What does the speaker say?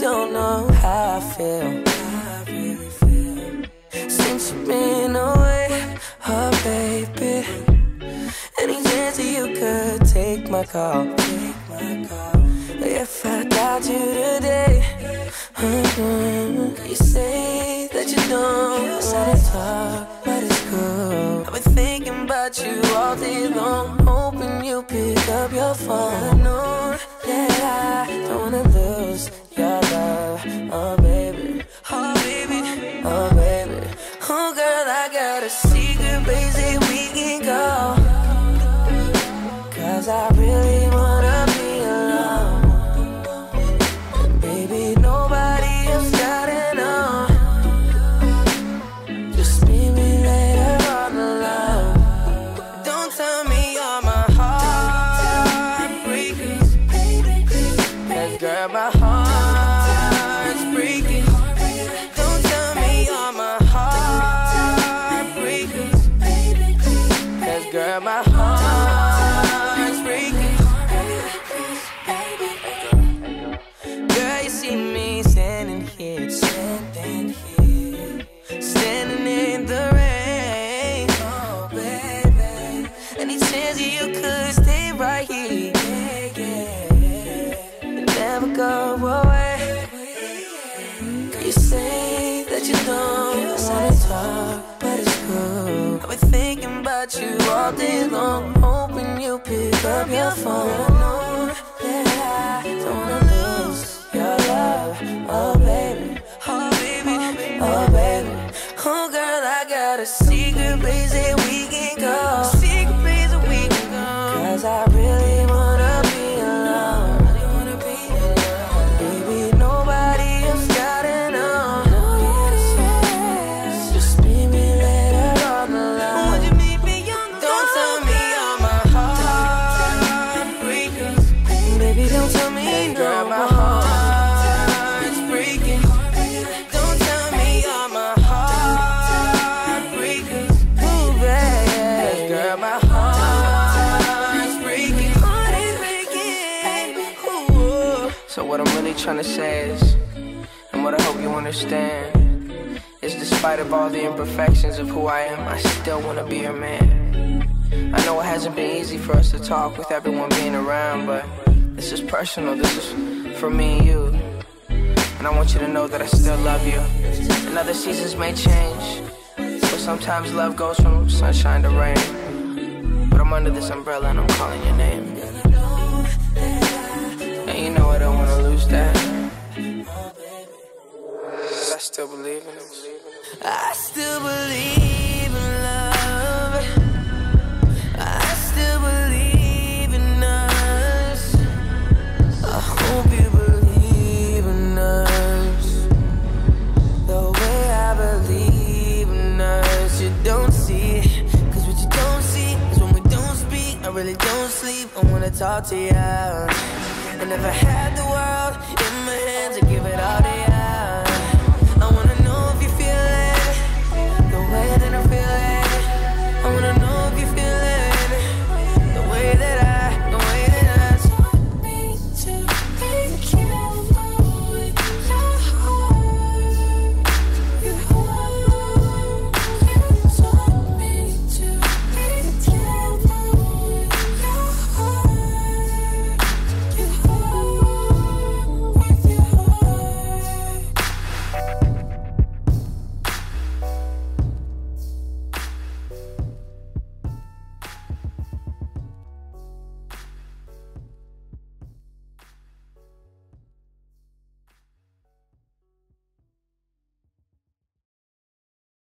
don't know how I feel. Since you've been away, oh baby. Any chance that you could take my call? If I got you today, mm-hmm. you say that you don't wanna talk, but it's cool. I've been thinking about you all day long, hoping you pick up your phone. I know that I don't wanna lose your go away. You say that you don't wanna talk, but it's cool. I've been thinking about you all day long, hoping you pick up your phone. Trying to say is, and what I hope you understand, is despite of all the imperfections of who I am, I still wanna be your man. I know it hasn't been easy for us to talk with everyone being around, but this is personal. This is for me and you. And I want you to know that I still love you. And other seasons may change, but sometimes love goes from sunshine to rain. But I'm under this umbrella and I'm calling your name. Still believe in it. I still believe in love. I still believe in us. I hope you believe in us. The way I believe in us. You don't see. Cause what you don't see is when we don't speak. I really don't sleep. I wanna talk to you. And if I had the world in my hands, I'd give it.